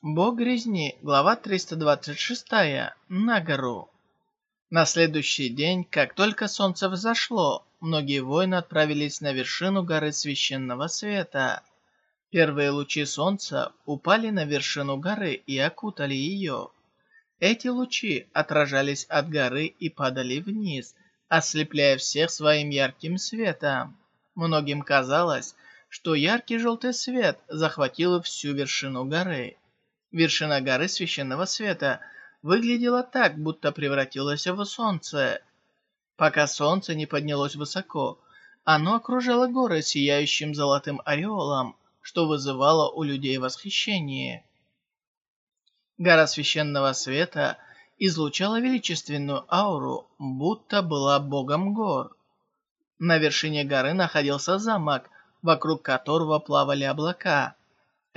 Бог резни, глава 326, на гору. На следующий день, как только солнце взошло, многие воины отправились на вершину горы Священного Света. Первые лучи солнца упали на вершину горы и окутали ее. Эти лучи отражались от горы и падали вниз, ослепляя всех своим ярким светом. Многим казалось, что яркий желтый свет захватил всю вершину горы. Вершина горы Священного Света выглядела так, будто превратилась в солнце. Пока солнце не поднялось высоко, оно окружало горы сияющим золотым ореолом, что вызывало у людей восхищение. Гора Священного Света излучала величественную ауру, будто была богом гор. На вершине горы находился замок, вокруг которого плавали облака.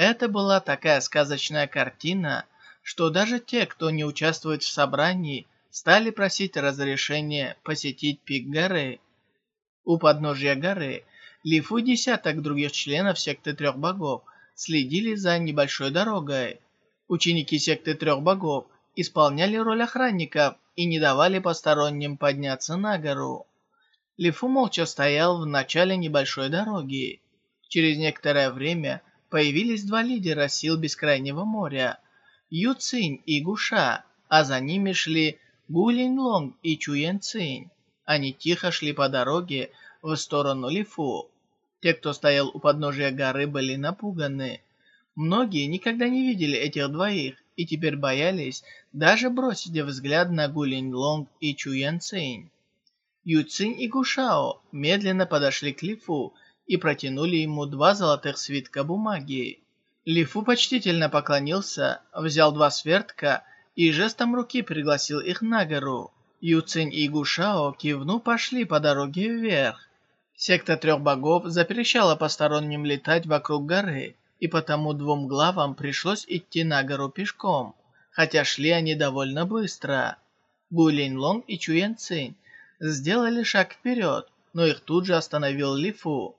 Это была такая сказочная картина, что даже те, кто не участвует в собрании, стали просить разрешения посетить пик горы. У подножья горы Лифу и десяток других членов секты трех богов следили за небольшой дорогой. Ученики секты трех богов исполняли роль охранников и не давали посторонним подняться на гору. Лифу молча стоял в начале небольшой дороги. Через некоторое время появились два лидера сил Бескрайнего моря – Ю Цинь и Гуша, а за ними шли Гу Линь Лонг и Чу Ян Цинь. Они тихо шли по дороге в сторону Лифу. Те, кто стоял у подножия горы, были напуганы. Многие никогда не видели этих двоих и теперь боялись даже бросить взгляд на Гу Линь Лонг и Чу Ян Цинь. Ю Цинь и Гушао медленно подошли к Лифу и протянули ему два золотых свитка бумаги. Лифу почтительно поклонился, взял два свертка и жестом руки пригласил их на гору. Юцинь и Гушао кивну пошли по дороге вверх. Секта трех богов запрещала посторонним летать вокруг горы, и потому двум главам пришлось идти на гору пешком, хотя шли они довольно быстро. Гулинь Лонг и Чуян Цинь сделали шаг вперед, но их тут же остановил Лифу.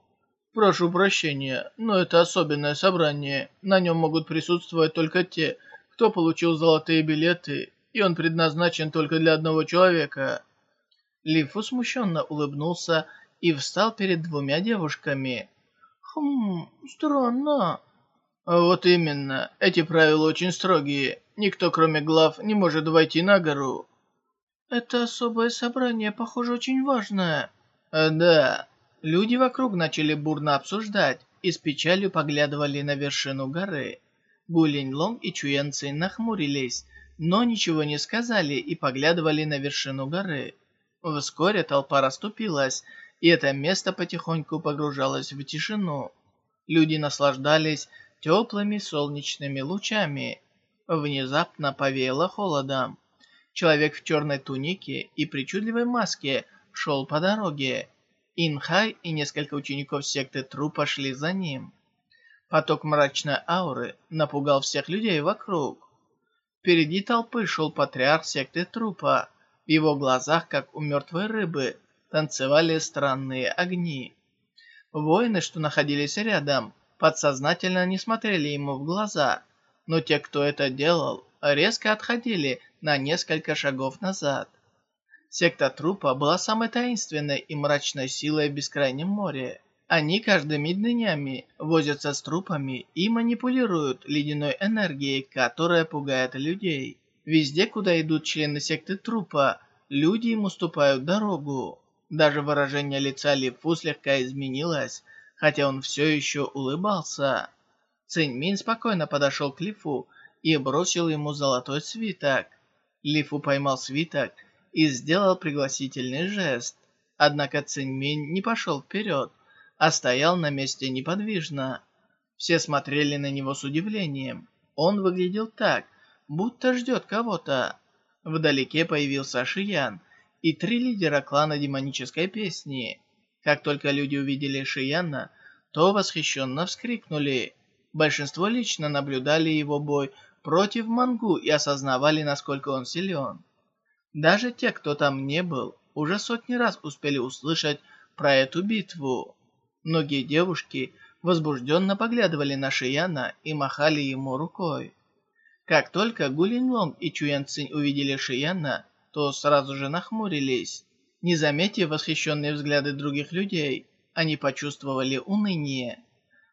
«Прошу прощения, но это особенное собрание. На нем могут присутствовать только те, кто получил золотые билеты, и он предназначен только для одного человека». Лифу смущенно улыбнулся и встал перед двумя девушками. «Хм, странно». «Вот именно. Эти правила очень строгие. Никто, кроме глав, не может войти на гору». «Это особое собрание, похоже, очень важное». «Да, Люди вокруг начали бурно обсуждать и с печалью поглядывали на вершину горы. Гулинь Лонг и Чуян Цин нахмурились, но ничего не сказали и поглядывали на вершину горы. Вскоре толпа расступилась, и это место потихоньку погружалось в тишину. Люди наслаждались теплыми солнечными лучами. Внезапно повеяло холодом. Человек в черной тунике и причудливой маске шел по дороге. Инхай и несколько учеников секты Тру пошли за ним. Поток мрачной ауры напугал всех людей вокруг. Впереди толпы шел патриарх секты Трупа. В его глазах, как у мертвой рыбы, танцевали странные огни. Воины, что находились рядом, подсознательно не смотрели ему в глаза, но те, кто это делал, резко отходили на несколько шагов назад. Секта трупа была самой таинственной и мрачной силой в Бескрайнем море. Они каждыми днями возятся с трупами и манипулируют ледяной энергией, которая пугает людей. Везде, куда идут члены секты трупа, люди им уступают дорогу. Даже выражение лица Лифу слегка изменилось, хотя он все еще улыбался. Цинь спокойно подошел к Лифу и бросил ему золотой свиток. Лифу поймал свиток и сделал пригласительный жест. Однако Циньминь не пошел вперед, а стоял на месте неподвижно. Все смотрели на него с удивлением. Он выглядел так, будто ждет кого-то. Вдалеке появился Шиян и три лидера клана демонической песни. Как только люди увидели Шияна, то восхищенно вскрикнули. Большинство лично наблюдали его бой против Мангу и осознавали, насколько он силен. Даже те, кто там не был, уже сотни раз успели услышать про эту битву. Многие девушки возбужденно поглядывали на Шияна и махали ему рукой. Как только Гулин Лонг и Чуян Цинь увидели Шияна, то сразу же нахмурились. Не заметив восхищенные взгляды других людей, они почувствовали уныние.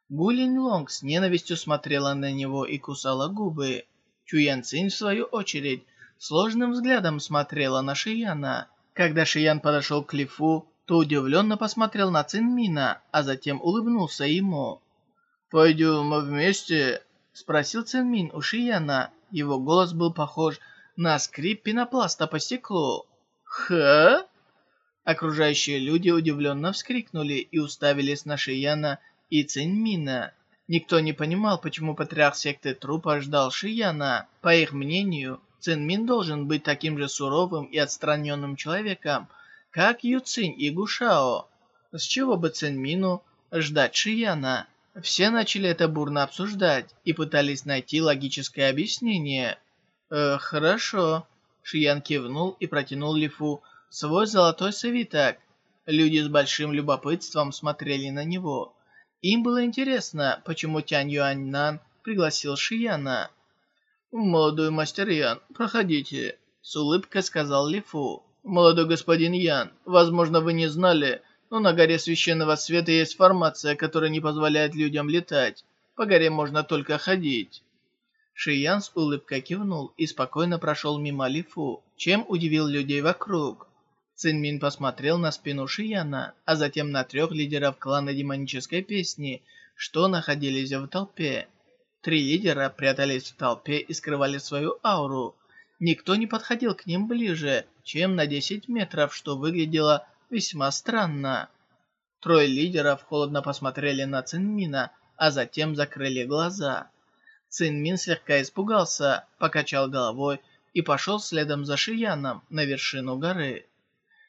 Гулин Лонг с ненавистью смотрела на него и кусала губы. Чуян Цинь, в свою очередь, сложным взглядом смотрела на Шияна. Когда Шиян подошел к Лифу, то удивленно посмотрел на Цинмина, а затем улыбнулся ему. «Пойдем вместе?» – спросил Цинмин у Шияна. Его голос был похож на скрип пенопласта по стеклу. «Ха?» Окружающие люди удивленно вскрикнули и уставились на Шияна и Цинмина. Никто не понимал, почему патриарх секты трупа ждал Шияна. По их мнению, Цинмин должен быть таким же суровым и отстраненным человеком, как Юцинь и Гушао. С чего бы Цинмину ждать Шияна? Все начали это бурно обсуждать и пытались найти логическое объяснение. «Э, хорошо». Шиян кивнул и протянул Лифу свой золотой свиток. Люди с большим любопытством смотрели на него. Им было интересно, почему Тянь Юаньнан пригласил Шияна. «Молодой мастер Ян, проходите», — с улыбкой сказал Лифу. «Молодой господин Ян, возможно, вы не знали, но на горе Священного Света есть формация, которая не позволяет людям летать. По горе можно только ходить». Шиян с улыбкой кивнул и спокойно прошел мимо Лифу, чем удивил людей вокруг. Цинмин посмотрел на спину Шияна, а затем на трех лидеров клана демонической песни, что находились в толпе. Три лидера прятались в толпе и скрывали свою ауру. Никто не подходил к ним ближе, чем на 10 метров, что выглядело весьма странно. Трое лидеров холодно посмотрели на Цинмина, а затем закрыли глаза. Цинмин слегка испугался, покачал головой и пошел следом за Шияном на вершину горы.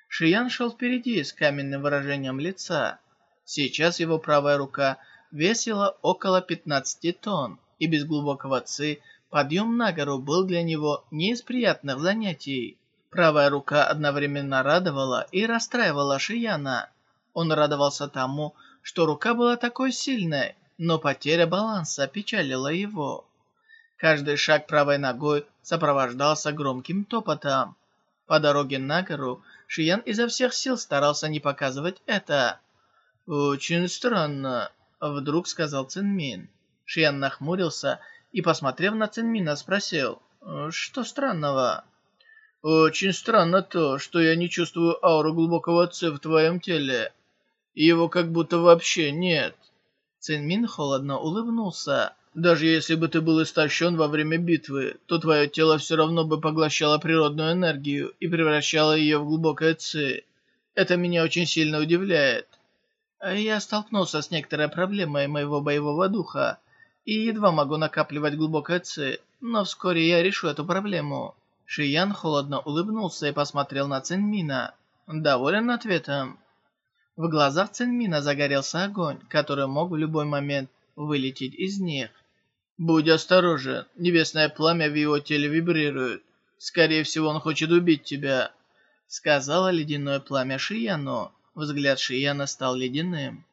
Шиян шел впереди с каменным выражением лица. Сейчас его правая рука весила около 15 тонн, и без глубокого ци подъем на гору был для него не из приятных занятий. Правая рука одновременно радовала и расстраивала Шияна. Он радовался тому, что рука была такой сильной, но потеря баланса печалила его. Каждый шаг правой ногой сопровождался громким топотом. По дороге на гору Шиян изо всех сил старался не показывать это. «Очень странно», — вдруг сказал Цинмин. Шиян нахмурился и, посмотрев на Цинмина, спросил, «Что странного?» Очень странно то, что я не чувствую ауру глубокого ци в твоем теле. Его как будто вообще нет. Цинмин холодно улыбнулся. Даже если бы ты был истощен во время битвы, то твое тело все равно бы поглощало природную энергию и превращало ее в глубокое ци. Это меня очень сильно удивляет. Я столкнулся с некоторой проблемой моего боевого духа и едва могу накапливать глубокое ци, но вскоре я решу эту проблему. Шиян холодно улыбнулся и посмотрел на Цинмина. Доволен ответом. В глазах Цинмина загорелся огонь, который мог в любой момент вылететь из них. «Будь осторожен, небесное пламя в его теле вибрирует. Скорее всего, он хочет убить тебя», — сказала ледяное пламя Шияну. Взгляд Шияна стал ледяным.